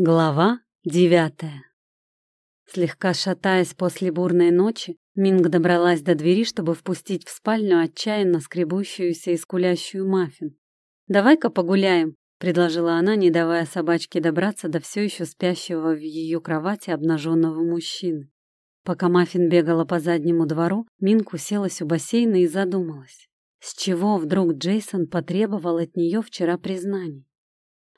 Глава девятая Слегка шатаясь после бурной ночи, Минг добралась до двери, чтобы впустить в спальню отчаянно скребущуюся и скулящую маффин. «Давай-ка погуляем», — предложила она, не давая собачке добраться до все еще спящего в ее кровати обнаженного мужчины. Пока Маффин бегала по заднему двору, Минг уселась у бассейна и задумалась. С чего вдруг Джейсон потребовал от нее вчера признаний?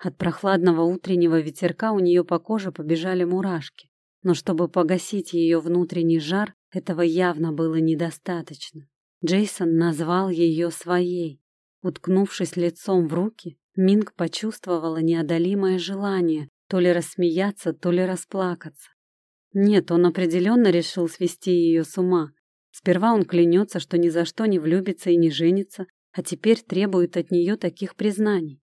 От прохладного утреннего ветерка у нее по коже побежали мурашки. Но чтобы погасить ее внутренний жар, этого явно было недостаточно. Джейсон назвал ее своей. Уткнувшись лицом в руки, Минг почувствовала неодолимое желание то ли рассмеяться, то ли расплакаться. Нет, он определенно решил свести ее с ума. Сперва он клянется, что ни за что не влюбится и не женится, а теперь требует от нее таких признаний.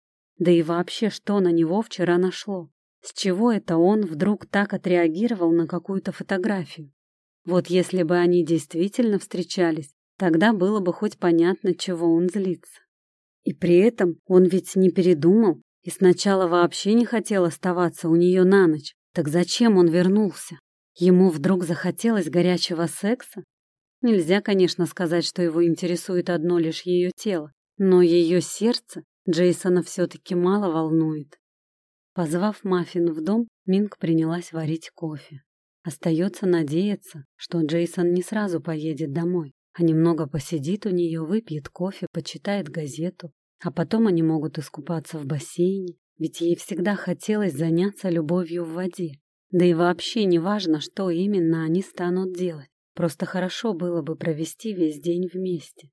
Да и вообще, что на него вчера нашло? С чего это он вдруг так отреагировал на какую-то фотографию? Вот если бы они действительно встречались, тогда было бы хоть понятно, чего он злится. И при этом он ведь не передумал и сначала вообще не хотел оставаться у нее на ночь. Так зачем он вернулся? Ему вдруг захотелось горячего секса? Нельзя, конечно, сказать, что его интересует одно лишь ее тело, но ее сердце Джейсона все-таки мало волнует. Позвав Маффин в дом, Минг принялась варить кофе. Остается надеяться, что Джейсон не сразу поедет домой, а немного посидит у нее, выпьет кофе, почитает газету, а потом они могут искупаться в бассейне, ведь ей всегда хотелось заняться любовью в воде. Да и вообще не важно, что именно они станут делать. Просто хорошо было бы провести весь день вместе.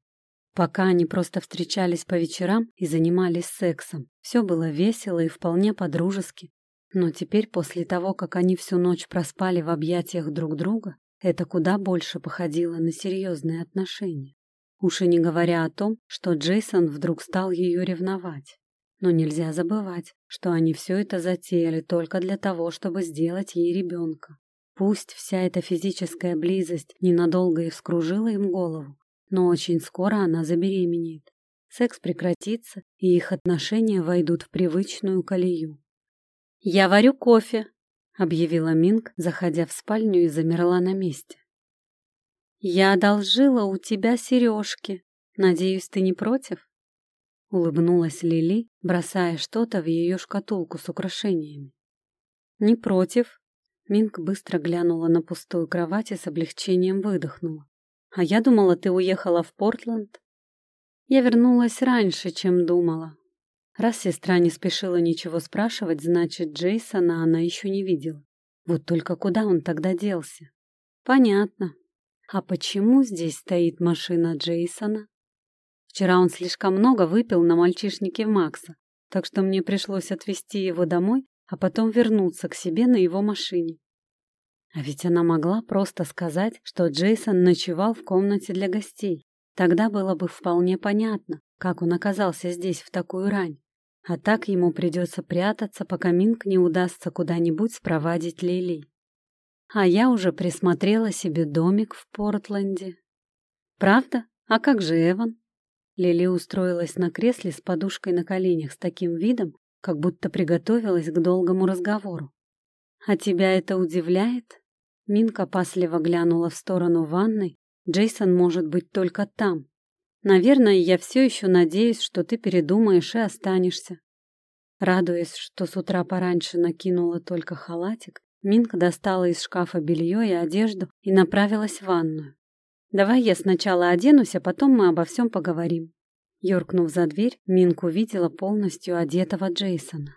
Пока они просто встречались по вечерам и занимались сексом, все было весело и вполне по-дружески. Но теперь, после того, как они всю ночь проспали в объятиях друг друга, это куда больше походило на серьезные отношения. Уж и не говоря о том, что Джейсон вдруг стал ее ревновать. Но нельзя забывать, что они все это затеяли только для того, чтобы сделать ей ребенка. Пусть вся эта физическая близость ненадолго и вскружила им голову, но очень скоро она забеременеет. Секс прекратится, и их отношения войдут в привычную колею. «Я варю кофе», — объявила Минг, заходя в спальню и замерла на месте. «Я одолжила у тебя сережки. Надеюсь, ты не против?» Улыбнулась Лили, бросая что-то в ее шкатулку с украшениями. «Не против». Минг быстро глянула на пустую кровать и с облегчением выдохнула. А я думала, ты уехала в Портленд. Я вернулась раньше, чем думала. Раз сестра не спешила ничего спрашивать, значит, Джейсона она еще не видела. Вот только куда он тогда делся? Понятно. А почему здесь стоит машина Джейсона? Вчера он слишком много выпил на мальчишнике Макса, так что мне пришлось отвезти его домой, а потом вернуться к себе на его машине. А ведь она могла просто сказать, что Джейсон ночевал в комнате для гостей. Тогда было бы вполне понятно, как он оказался здесь в такую рань. А так ему придется прятаться, пока Минк не удастся куда-нибудь спровадить Лили. А я уже присмотрела себе домик в Портленде. Правда? А как же Эван? Лили устроилась на кресле с подушкой на коленях с таким видом, как будто приготовилась к долгому разговору. «А тебя это удивляет?» Минка опасливо глянула в сторону ванной. «Джейсон может быть только там. Наверное, я все еще надеюсь, что ты передумаешь и останешься». Радуясь, что с утра пораньше накинула только халатик, Минка достала из шкафа белье и одежду и направилась в ванную. «Давай я сначала оденусь, а потом мы обо всем поговорим». Юркнув за дверь, Минка увидела полностью одетого Джейсона.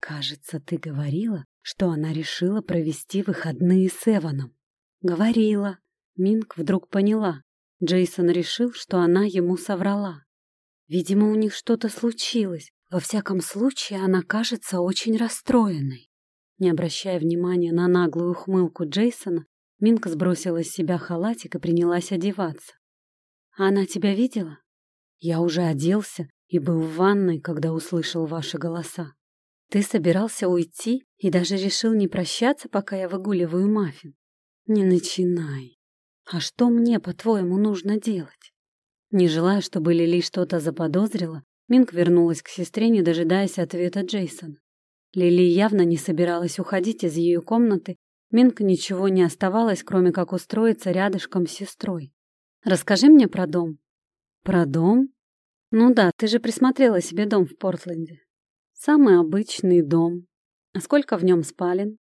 «Кажется, ты говорила, что она решила провести выходные с Эваном. Говорила. Минк вдруг поняла. Джейсон решил, что она ему соврала. Видимо, у них что-то случилось. Во всяком случае, она кажется очень расстроенной. Не обращая внимания на наглую ухмылку Джейсона, Минка сбросила с себя халатик и принялась одеваться. «А она тебя видела?» «Я уже оделся и был в ванной, когда услышал ваши голоса. Ты собирался уйти и даже решил не прощаться, пока я выгуливаю маффин? Не начинай. А что мне, по-твоему, нужно делать? Не желая, чтобы Лили что-то заподозрила, Минк вернулась к сестре, не дожидаясь ответа Джейсона. Лили явно не собиралась уходить из ее комнаты. Минк ничего не оставалось, кроме как устроиться рядышком с сестрой. «Расскажи мне про дом». «Про дом?» «Ну да, ты же присмотрела себе дом в Портленде». «Самый обычный дом. А сколько в нем спален?»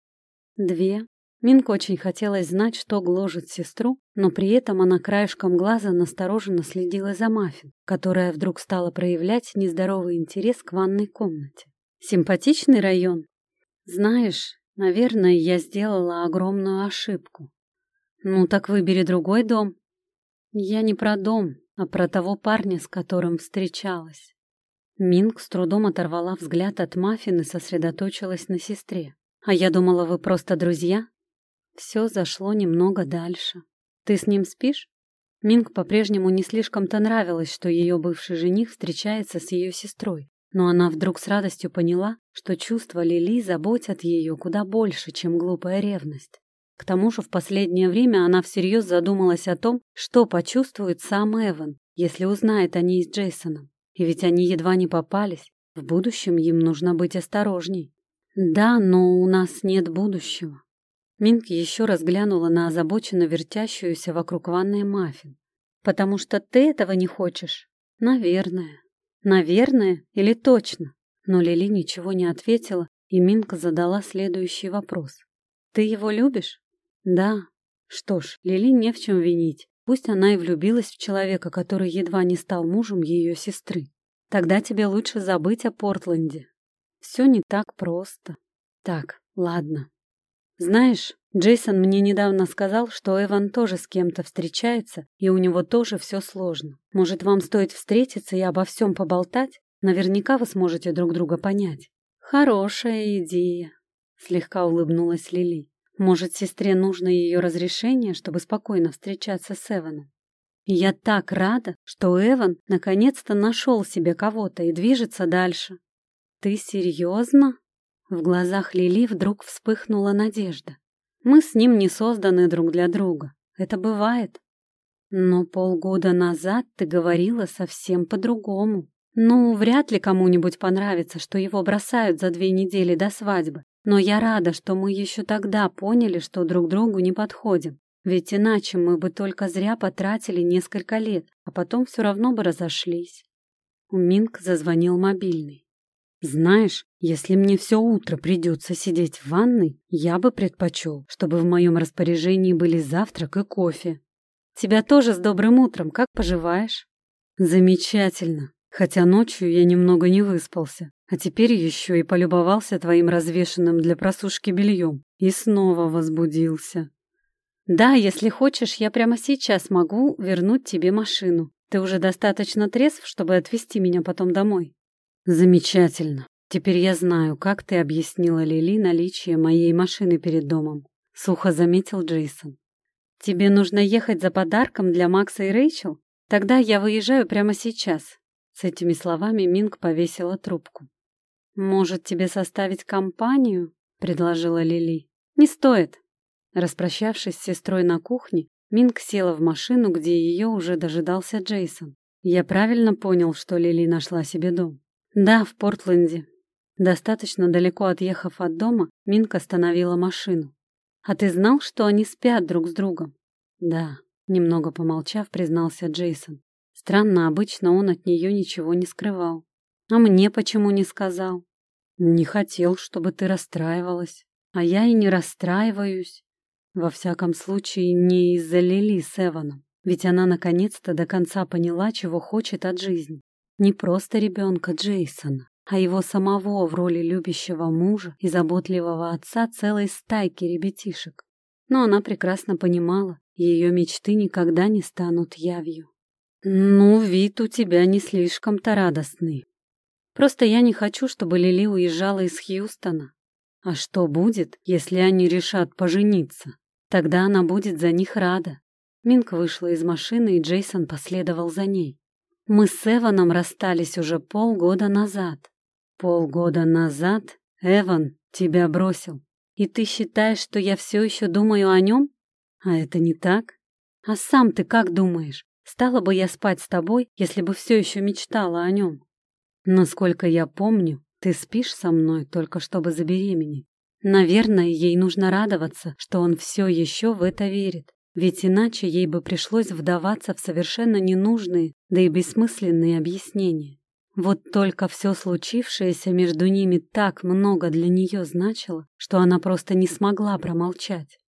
«Две. Минк очень хотелось знать, что гложет сестру, но при этом она краешком глаза настороженно следила за Маффин, которая вдруг стала проявлять нездоровый интерес к ванной комнате. «Симпатичный район? Знаешь, наверное, я сделала огромную ошибку. Ну так выбери другой дом. Я не про дом, а про того парня, с которым встречалась». Минг с трудом оторвала взгляд от Маффин и сосредоточилась на сестре. «А я думала, вы просто друзья?» Все зашло немного дальше. Ты с ним спишь? Минг по-прежнему не слишком-то нравилось, что ее бывший жених встречается с ее сестрой. Но она вдруг с радостью поняла, что чувства Лили заботят ее куда больше, чем глупая ревность. К тому же в последнее время она всерьез задумалась о том, что почувствует сам Эван, если узнает о ней с Джейсоном. И ведь они едва не попались. В будущем им нужно быть осторожней. Да, но у нас нет будущего. Минк еще раз глянула на озабоченно вертящуюся вокруг ванной маффин. «Потому что ты этого не хочешь?» «Наверное. Наверное или точно?» Но Лили ничего не ответила, и Минка задала следующий вопрос. «Ты его любишь?» «Да». Что ж, Лили не в чем винить. Пусть она и влюбилась в человека, который едва не стал мужем ее сестры. Тогда тебе лучше забыть о Портленде. Все не так просто. Так, ладно, знаешь, Джейсон мне недавно сказал, что Эван тоже с кем-то встречается, и у него тоже все сложно. Может, вам стоит встретиться и обо всем поболтать? Наверняка вы сможете друг друга понять. Хорошая идея, слегка улыбнулась Лили. Может, сестре нужно ее разрешение, чтобы спокойно встречаться с Эваном? Я так рада, что Эван наконец-то нашел себе кого-то и движется дальше. Ты серьезно? В глазах Лили вдруг вспыхнула надежда. Мы с ним не созданы друг для друга. Это бывает. Но полгода назад ты говорила совсем по-другому. Ну, вряд ли кому-нибудь понравится, что его бросают за две недели до свадьбы. Но я рада, что мы еще тогда поняли, что друг другу не подходим. Ведь иначе мы бы только зря потратили несколько лет, а потом все равно бы разошлись. У Минк зазвонил мобильный. Знаешь, если мне все утро придется сидеть в ванной, я бы предпочел, чтобы в моем распоряжении были завтрак и кофе. Тебя тоже с добрым утром, как поживаешь? Замечательно. Хотя ночью я немного не выспался, а теперь еще и полюбовался твоим развешенным для просушки бельем и снова возбудился. Да, если хочешь, я прямо сейчас могу вернуть тебе машину. Ты уже достаточно трезв, чтобы отвезти меня потом домой. Замечательно. Теперь я знаю, как ты объяснила Лили наличие моей машины перед домом. Сухо заметил Джейсон. Тебе нужно ехать за подарком для Макса и Рэйчел? Тогда я выезжаю прямо сейчас. С этими словами Минг повесила трубку. Может, тебе составить компанию? предложила Лили. Не стоит. Распрощавшись с сестрой на кухне, Минг села в машину, где ее уже дожидался Джейсон. Я правильно понял, что Лили нашла себе дом. Да, в Портленде. Достаточно далеко отъехав от дома, Минка остановила машину. А ты знал, что они спят друг с другом? Да, немного помолчав, признался Джейсон. Странно, обычно он от нее ничего не скрывал. А мне почему не сказал? Не хотел, чтобы ты расстраивалась. А я и не расстраиваюсь. Во всяком случае, не из-за Лили с Эваном. Ведь она наконец-то до конца поняла, чего хочет от жизни. Не просто ребенка Джейсона, а его самого в роли любящего мужа и заботливого отца целой стайки ребятишек. Но она прекрасно понимала, ее мечты никогда не станут явью. «Ну, вид у тебя не слишком-то радостный. Просто я не хочу, чтобы Лили уезжала из Хьюстона. А что будет, если они решат пожениться? Тогда она будет за них рада». Минк вышла из машины, и Джейсон последовал за ней. Мы с Эваном расстались уже полгода назад. Полгода назад Эван тебя бросил. И ты считаешь, что я все еще думаю о нем? А это не так. А сам ты как думаешь? Стала бы я спать с тобой, если бы все еще мечтала о нем? Насколько я помню, Ты спишь со мной только чтобы забеременеть. Наверное, ей нужно радоваться, что он все еще в это верит. Ведь иначе ей бы пришлось вдаваться в совершенно ненужные, да и бессмысленные объяснения. Вот только все случившееся между ними так много для нее значило, что она просто не смогла промолчать.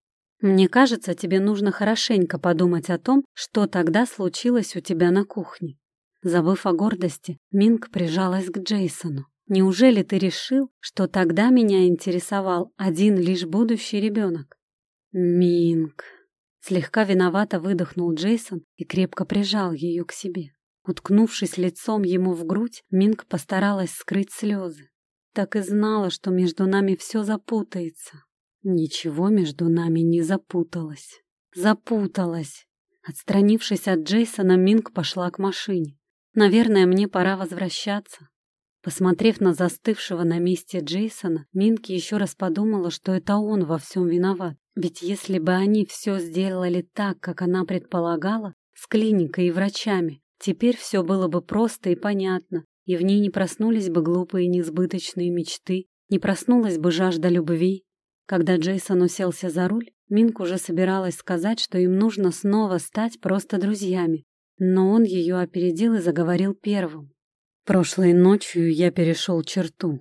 Мне кажется, тебе нужно хорошенько подумать о том, что тогда случилось у тебя на кухне. Забыв о гордости, Минг прижалась к Джейсону. Неужели ты решил, что тогда меня интересовал один лишь будущий ребенок? Минг. Слегка виновато выдохнул Джейсон и крепко прижал ее к себе. Уткнувшись лицом ему в грудь, Минг постаралась скрыть слезы. Так и знала, что между нами все запутается. Ничего между нами не запуталось. Запуталась. Отстранившись от Джейсона, Минг пошла к машине. Наверное, мне пора возвращаться. Посмотрев на застывшего на месте Джейсона, Минки еще раз подумала, что это он во всем виноват. Ведь если бы они все сделали так, как она предполагала, с клиникой и врачами, Теперь все было бы просто и понятно, и в ней не проснулись бы глупые несбыточные мечты, не проснулась бы жажда любви. Когда Джейсон уселся за руль, Минк уже собиралась сказать, что им нужно снова стать просто друзьями, но он ее опередил и заговорил первым. «Прошлой ночью я перешел черту.